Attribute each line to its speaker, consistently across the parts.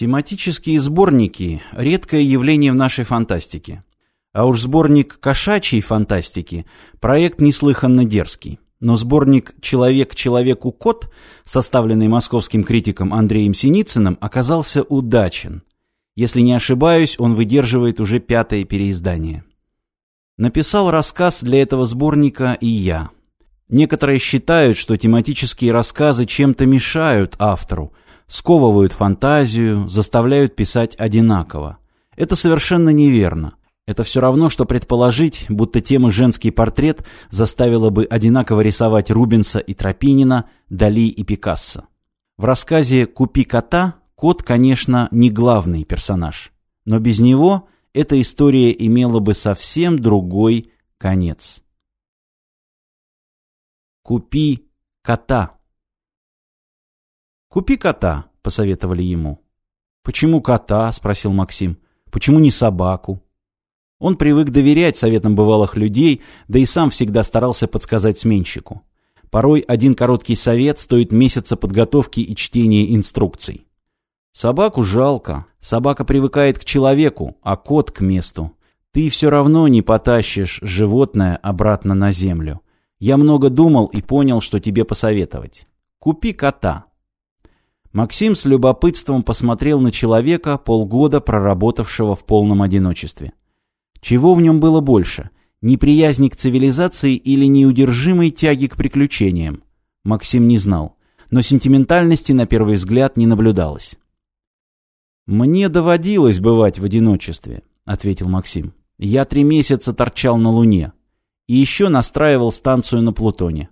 Speaker 1: Тематические сборники – редкое явление в нашей фантастике. А уж сборник кошачьей фантастики – проект неслыханно дерзкий. Но сборник «Человек человеку кот», составленный московским критиком Андреем Синицыным, оказался удачен. Если не ошибаюсь, он выдерживает уже пятое переиздание. Написал рассказ для этого сборника и я. Некоторые считают, что тематические рассказы чем-то мешают автору, сковывают фантазию, заставляют писать одинаково. Это совершенно неверно. Это все равно, что предположить, будто тема «женский портрет» заставила бы одинаково рисовать Рубенса и Тропинина, Дали и Пикассо. В рассказе «Купи кота» кот, конечно, не главный персонаж. Но без него эта история имела бы совсем другой конец. «Купи кота». «Купи кота», — посоветовали ему. «Почему кота?» — спросил Максим. «Почему не собаку?» Он привык доверять советам бывалых людей, да и сам всегда старался подсказать сменщику. Порой один короткий совет стоит месяца подготовки и чтения инструкций. Собаку жалко. Собака привыкает к человеку, а кот к месту. Ты все равно не потащишь животное обратно на землю. Я много думал и понял, что тебе посоветовать. Купи кота. Максим с любопытством посмотрел на человека, полгода проработавшего в полном одиночестве. Чего в нем было больше? Неприязни к цивилизации или неудержимой тяги к приключениям? Максим не знал, но сентиментальности на первый взгляд не наблюдалось. «Мне доводилось бывать в одиночестве», — ответил Максим. «Я три месяца торчал на Луне. И еще настраивал станцию на Плутоне».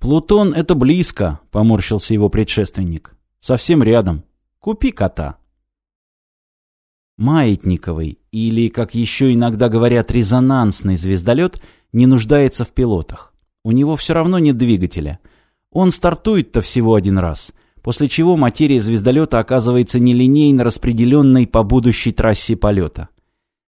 Speaker 1: «Плутон — это близко», — поморщился его предшественник. «Совсем рядом. Купи кота». Маятниковый, или, как еще иногда говорят, резонансный звездолет, не нуждается в пилотах. У него все равно нет двигателя. Он стартует-то всего один раз, после чего материя звездолета оказывается нелинейно распределенной по будущей трассе полета.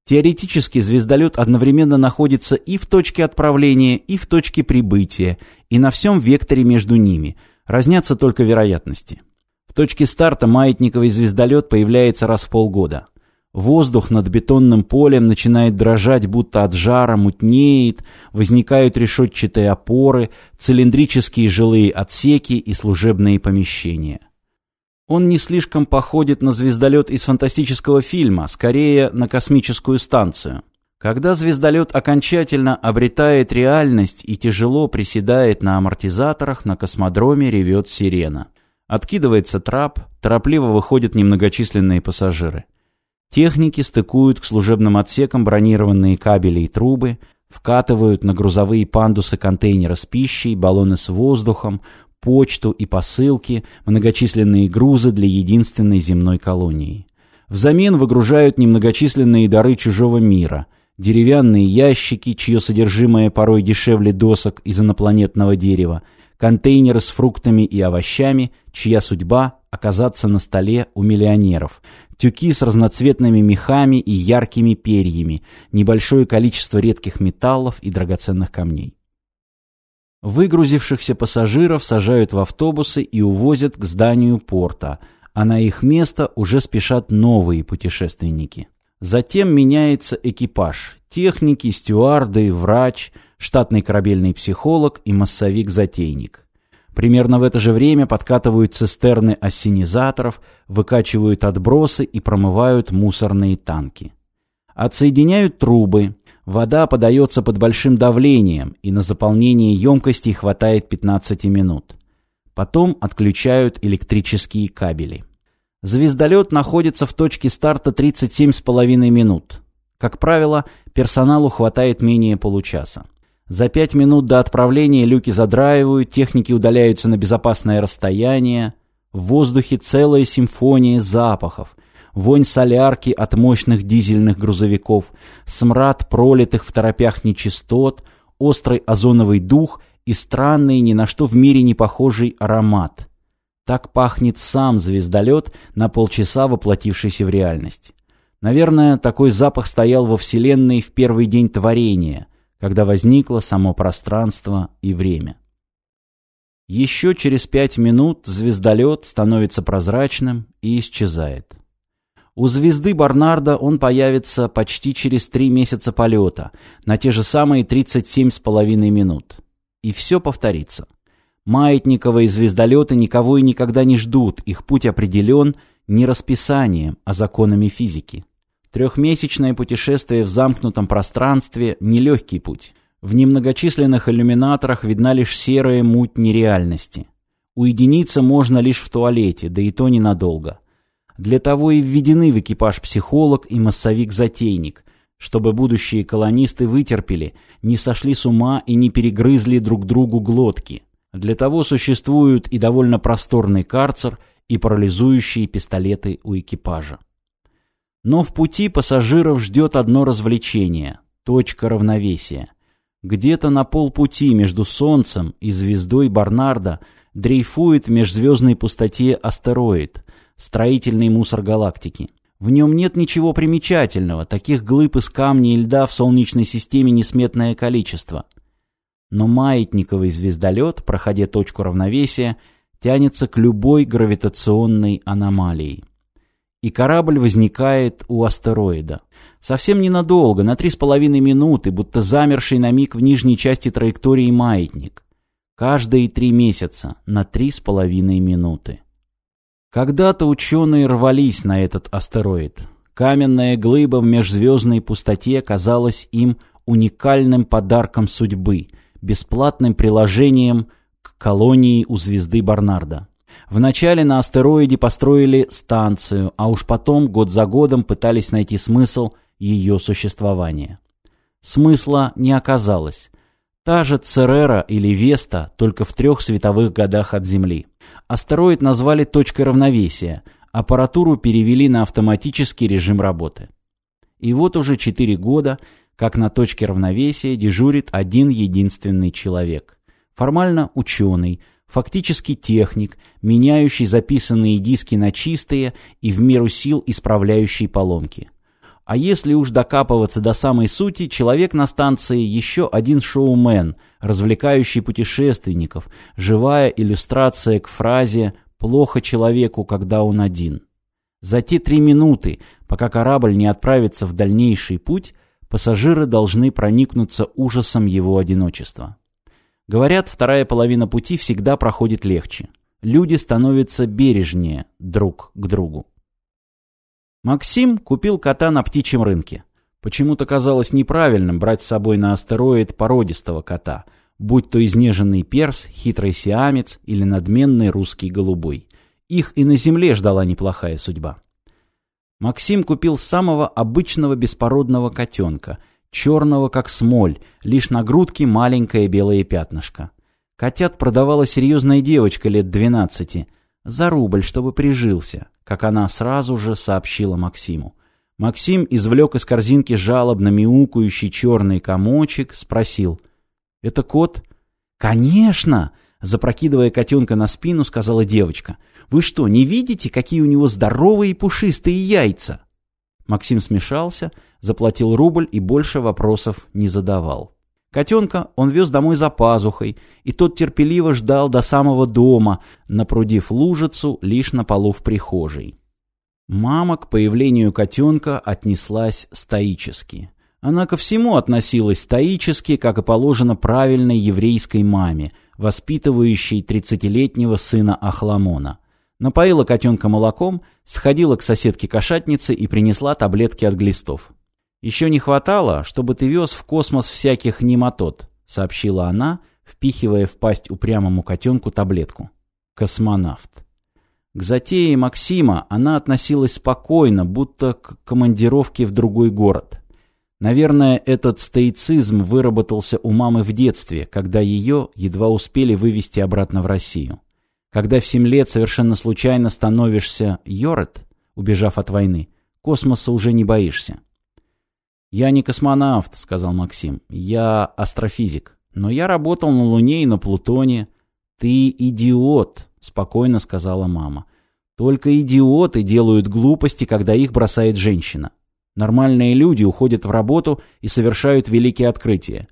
Speaker 1: Теоретически звездолет одновременно находится и в точке отправления, и в точке прибытия, и на всем векторе между ними. Разнятся только вероятности. В точке старта маятниковый звездолет появляется раз в полгода. Воздух над бетонным полем начинает дрожать, будто от жара, мутнеет, возникают решетчатые опоры, цилиндрические жилые отсеки и служебные помещения. Он не слишком походит на звездолет из фантастического фильма, скорее на космическую станцию. Когда звездолет окончательно обретает реальность и тяжело приседает на амортизаторах, на космодроме ревет сирена. Откидывается трап, торопливо выходят немногочисленные пассажиры. Техники стыкуют к служебным отсекам бронированные кабели и трубы, вкатывают на грузовые пандусы контейнеры с пищей, баллоны с воздухом, почту и посылки, многочисленные грузы для единственной земной колонии. Взамен выгружают немногочисленные дары чужого мира, деревянные ящики, чье содержимое порой дешевле досок из инопланетного дерева, контейнеры с фруктами и овощами, чья судьба – оказаться на столе у миллионеров, тюки с разноцветными мехами и яркими перьями, небольшое количество редких металлов и драгоценных камней. Выгрузившихся пассажиров сажают в автобусы и увозят к зданию порта, а на их место уже спешат новые путешественники. Затем меняется экипаж – техники, стюарды, врач, штатный корабельный психолог и массовик-затейник. Примерно в это же время подкатывают цистерны ассенизаторов, выкачивают отбросы и промывают мусорные танки. Отсоединяют трубы. Вода подается под большим давлением, и на заполнение емкостей хватает 15 минут. Потом отключают электрические кабели. Звездолет находится в точке старта 37,5 минут. Как правило, персоналу хватает менее получаса. За пять минут до отправления люки задраивают, техники удаляются на безопасное расстояние. В воздухе целая симфония запахов. Вонь солярки от мощных дизельных грузовиков, смрад пролитых в торопях нечистот, острый озоновый дух и странный, ни на что в мире не похожий аромат. Так пахнет сам звездолет, на полчаса воплотившийся в реальность. Наверное, такой запах стоял во Вселенной в первый день творения, когда возникло само пространство и время. Еще через пять минут звездолет становится прозрачным и исчезает. У звезды Барнарда он появится почти через три месяца полета, на те же самые 37,5 минут. И все повторится. Маятниковые звездолеты никого и никогда не ждут, их путь определен не расписанием, а законами физики. Трехмесячное путешествие в замкнутом пространстве – нелегкий путь. В немногочисленных иллюминаторах видна лишь серая муть нереальности. Уединиться можно лишь в туалете, да и то ненадолго. Для того и введены в экипаж психолог и массовик-затейник, чтобы будущие колонисты вытерпели, не сошли с ума и не перегрызли друг другу глотки. Для того существуют и довольно просторный карцер, и парализующие пистолеты у экипажа. Но в пути пассажиров ждет одно развлечение – точка равновесия. Где-то на полпути между Солнцем и звездой Барнарда дрейфует в межзвездной пустоте астероид – строительный мусор галактики. В нем нет ничего примечательного, таких глыб из камня и льда в Солнечной системе несметное количество. Но маятниковый звездолет, проходя точку равновесия, тянется к любой гравитационной аномалии. И корабль возникает у астероида. Совсем ненадолго, на три с половиной минуты, будто замерший на миг в нижней части траектории маятник. Каждые три месяца на три с половиной минуты. Когда-то ученые рвались на этот астероид. Каменная глыба в межзвездной пустоте казалась им уникальным подарком судьбы, бесплатным приложением к колонии у звезды Барнарда. Вначале на астероиде построили станцию, а уж потом год за годом пытались найти смысл ее существования. Смысла не оказалось. Та же Церера или Веста, только в трех световых годах от Земли. Астероид назвали точкой равновесия, аппаратуру перевели на автоматический режим работы. И вот уже четыре года, как на точке равновесия дежурит один единственный человек. Формально ученый, фактически техник, меняющий записанные диски на чистые и в меру сил исправляющий поломки. А если уж докапываться до самой сути, человек на станции еще один шоумен, развлекающий путешественников, живая иллюстрация к фразе «плохо человеку, когда он один». За те три минуты, пока корабль не отправится в дальнейший путь, пассажиры должны проникнуться ужасом его одиночества. Говорят, вторая половина пути всегда проходит легче. Люди становятся бережнее друг к другу. Максим купил кота на птичьем рынке. Почему-то казалось неправильным брать с собой на астероид породистого кота, будь то изнеженный перс, хитрый сиамец или надменный русский голубой. Их и на земле ждала неплохая судьба. Максим купил самого обычного беспородного котенка, черного как смоль, лишь на грудке маленькое белое пятнышко. Котят продавала серьезная девочка лет двенадцати – за рубль, чтобы прижился, как она сразу же сообщила Максиму. Максим извлек из корзинки жалобно мяукающий черный комочек, спросил. «Это кот?» «Конечно!» Запрокидывая котенка на спину, сказала девочка. «Вы что, не видите, какие у него здоровые и пушистые яйца?» Максим смешался, заплатил рубль и больше вопросов не задавал. Котенка он вез домой за пазухой, и тот терпеливо ждал до самого дома, напрудив лужицу лишь на полу в прихожей. Мама к появлению котенка отнеслась стоически. Она ко всему относилась стоически, как и положено правильной еврейской маме, воспитывающей тридцатилетнего сына Ахламона. Напоила котенка молоком, сходила к соседке-кошатнице и принесла таблетки от глистов. «Еще не хватало, чтобы ты вез в космос всяких нематод», — сообщила она, впихивая в пасть упрямому котенку таблетку. Космонавт. К затее Максима она относилась спокойно, будто к командировке в другой город. Наверное, этот стоицизм выработался у мамы в детстве, когда ее едва успели вывести обратно в Россию. Когда в семь лет совершенно случайно становишься Йорет, убежав от войны, космоса уже не боишься. «Я не космонавт», — сказал Максим. «Я астрофизик. Но я работал на Луне и на Плутоне». «Ты идиот», — спокойно сказала мама. «Только идиоты делают глупости, когда их бросает женщина. Нормальные люди уходят в работу и совершают великие открытия.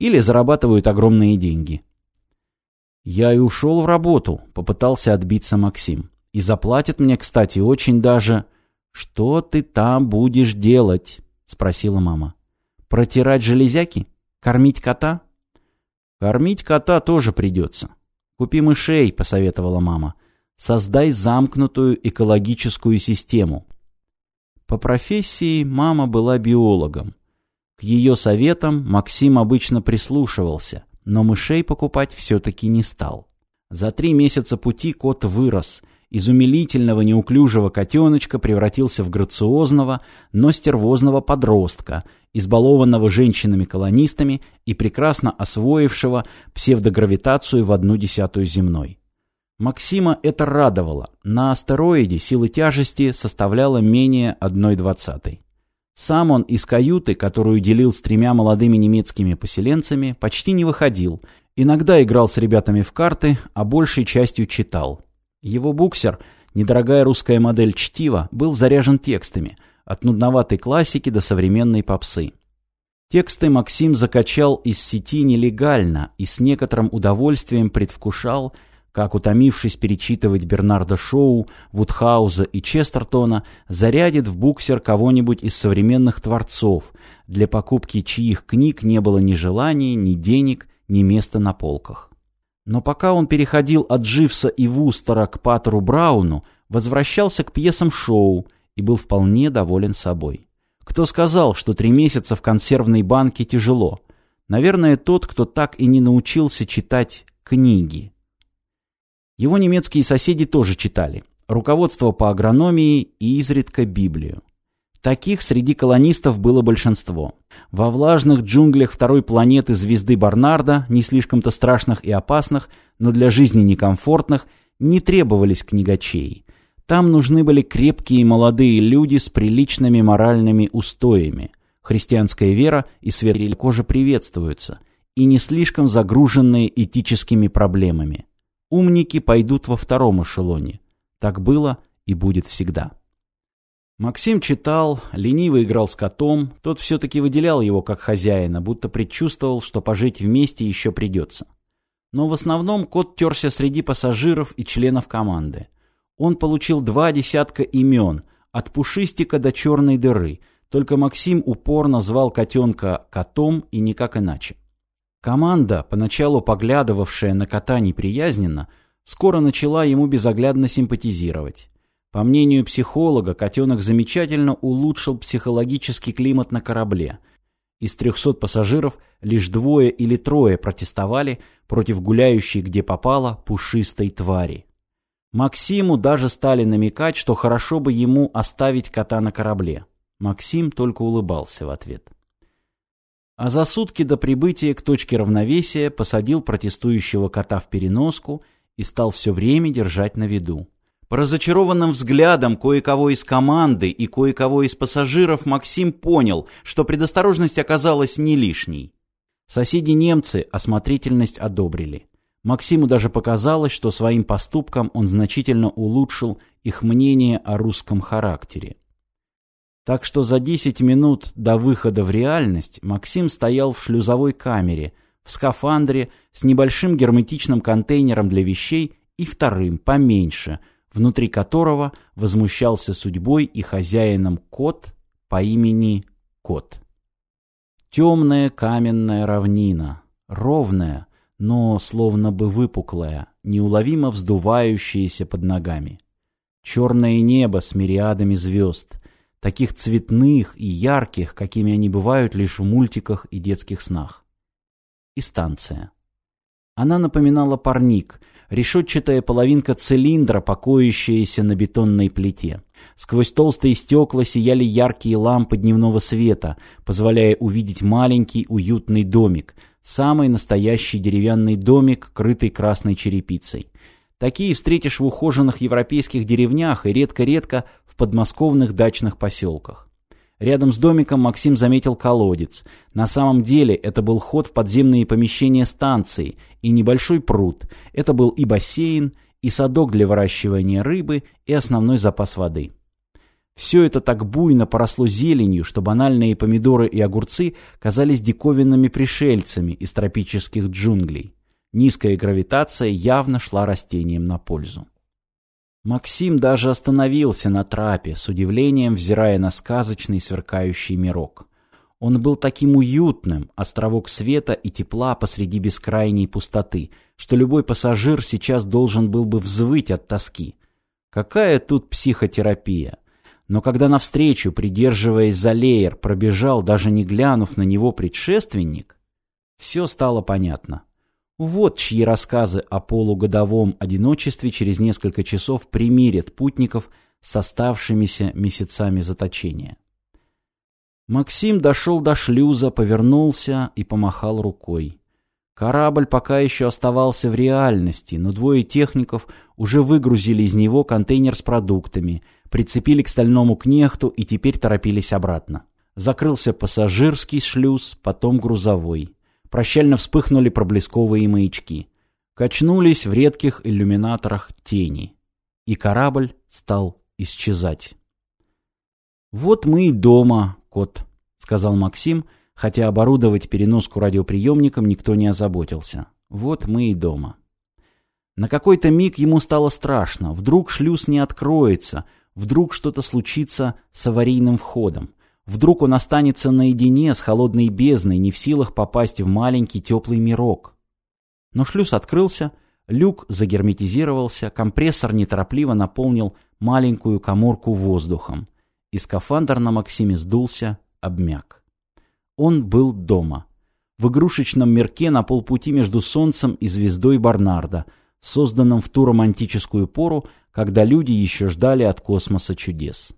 Speaker 1: Или зарабатывают огромные деньги». «Я и ушел в работу», — попытался отбиться Максим. «И заплатят мне, кстати, очень даже...» «Что ты там будешь делать?» — спросила мама. «Протирать железяки? Кормить кота?» «Кормить кота тоже придется. Купи мышей», — посоветовала мама. «Создай замкнутую экологическую систему». По профессии мама была биологом. К ее советам Максим обычно прислушивался, но мышей покупать все-таки не стал. За три месяца пути кот вырос. Из умилительного неуклюжего котеночка превратился в грациозного, но стервозного подростка, избалованного женщинами-колонистами и прекрасно освоившего псевдогравитацию в одну десятую земной. Максима это радовало. На астероиде силы тяжести составляла менее одной двадцатой. Сам он из каюты, которую делил с тремя молодыми немецкими поселенцами, почти не выходил. Иногда играл с ребятами в карты, а большей частью читал. Его буксер, недорогая русская модель чтива, был заряжен текстами, от нудноватой классики до современной попсы. Тексты Максим закачал из сети нелегально и с некоторым удовольствием предвкушал, как, утомившись перечитывать Бернарда Шоу, Вудхауза и Честертона, зарядит в буксер кого-нибудь из современных творцов, для покупки чьих книг не было ни желания, ни денег, ни места на полках. Но пока он переходил от Дживса и Вустера к Паттеру Брауну, возвращался к пьесам Шоу и был вполне доволен собой. Кто сказал, что три месяца в консервной банке тяжело? Наверное, тот, кто так и не научился читать книги. Его немецкие соседи тоже читали. Руководство по агрономии и изредка Библию. Таких среди колонистов было большинство. Во влажных джунглях второй планеты звезды Барнарда, не слишком-то страшных и опасных, но для жизни некомфортных, не требовались книгачей. Там нужны были крепкие молодые люди с приличными моральными устоями. Христианская вера и свет кожи приветствуются, и не слишком загруженные этическими проблемами. Умники пойдут во втором эшелоне. Так было и будет всегда. Максим читал, лениво играл с котом, тот все-таки выделял его как хозяина, будто предчувствовал, что пожить вместе еще придется. Но в основном кот терся среди пассажиров и членов команды. Он получил два десятка имен, от пушистика до черной дыры, только Максим упорно звал котенка котом и никак иначе. Команда, поначалу поглядывавшая на кота неприязненно, скоро начала ему безоглядно симпатизировать. По мнению психолога, котенок замечательно улучшил психологический климат на корабле. Из 300 пассажиров лишь двое или трое протестовали против гуляющей где попало пушистой твари. Максиму даже стали намекать, что хорошо бы ему оставить кота на корабле. Максим только улыбался в ответ а за сутки до прибытия к точке равновесия посадил протестующего кота в переноску и стал все время держать на виду. По разочарованным взглядам кое-кого из команды и кое-кого из пассажиров Максим понял, что предосторожность оказалась не лишней. Соседи-немцы осмотрительность одобрили. Максиму даже показалось, что своим поступком он значительно улучшил их мнение о русском характере. Так что за 10 минут до выхода в реальность Максим стоял в шлюзовой камере, в скафандре, с небольшим герметичным контейнером для вещей и вторым, поменьше, внутри которого возмущался судьбой и хозяином кот по имени Кот. Темная каменная равнина, ровная, но словно бы выпуклая, неуловимо вздувающаяся под ногами. Черное небо с мириадами звезд — таких цветных и ярких, какими они бывают лишь в мультиках и детских снах. И станция. Она напоминала парник, решетчатая половинка цилиндра, покоящаяся на бетонной плите. Сквозь толстые стекла сияли яркие лампы дневного света, позволяя увидеть маленький уютный домик, самый настоящий деревянный домик, крытый красной черепицей. Такие встретишь в ухоженных европейских деревнях и редко-редко в подмосковных дачных поселках. Рядом с домиком Максим заметил колодец. На самом деле это был ход в подземные помещения станции и небольшой пруд. Это был и бассейн, и садок для выращивания рыбы, и основной запас воды. Все это так буйно поросло зеленью, что банальные помидоры и огурцы казались диковинными пришельцами из тропических джунглей. Низкая гравитация явно шла растениям на пользу. Максим даже остановился на трапе, с удивлением взирая на сказочный сверкающий мирок. Он был таким уютным, островок света и тепла посреди бескрайней пустоты, что любой пассажир сейчас должен был бы взвыть от тоски. Какая тут психотерапия? Но когда навстречу, придерживаясь за леер, пробежал, даже не глянув на него предшественник, все стало понятно. Вот чьи рассказы о полугодовом одиночестве через несколько часов примирят путников с оставшимися месяцами заточения. Максим дошел до шлюза, повернулся и помахал рукой. Корабль пока еще оставался в реальности, но двое техников уже выгрузили из него контейнер с продуктами, прицепили к стальному кнехту и теперь торопились обратно. Закрылся пассажирский шлюз, потом грузовой. Прощально вспыхнули проблесковые маячки. Качнулись в редких иллюминаторах тени. И корабль стал исчезать. «Вот мы и дома, кот», — сказал Максим, хотя оборудовать переноску радиоприемником никто не озаботился. «Вот мы и дома». На какой-то миг ему стало страшно. Вдруг шлюз не откроется, вдруг что-то случится с аварийным входом. Вдруг он останется наедине с холодной бездной, не в силах попасть в маленький теплый мирок. Но шлюз открылся, люк загерметизировался, компрессор неторопливо наполнил маленькую коморку воздухом. И скафандр на Максиме сдулся, обмяк. Он был дома. В игрушечном мирке на полпути между Солнцем и звездой Барнарда, созданном в ту романтическую пору, когда люди еще ждали от космоса чудес.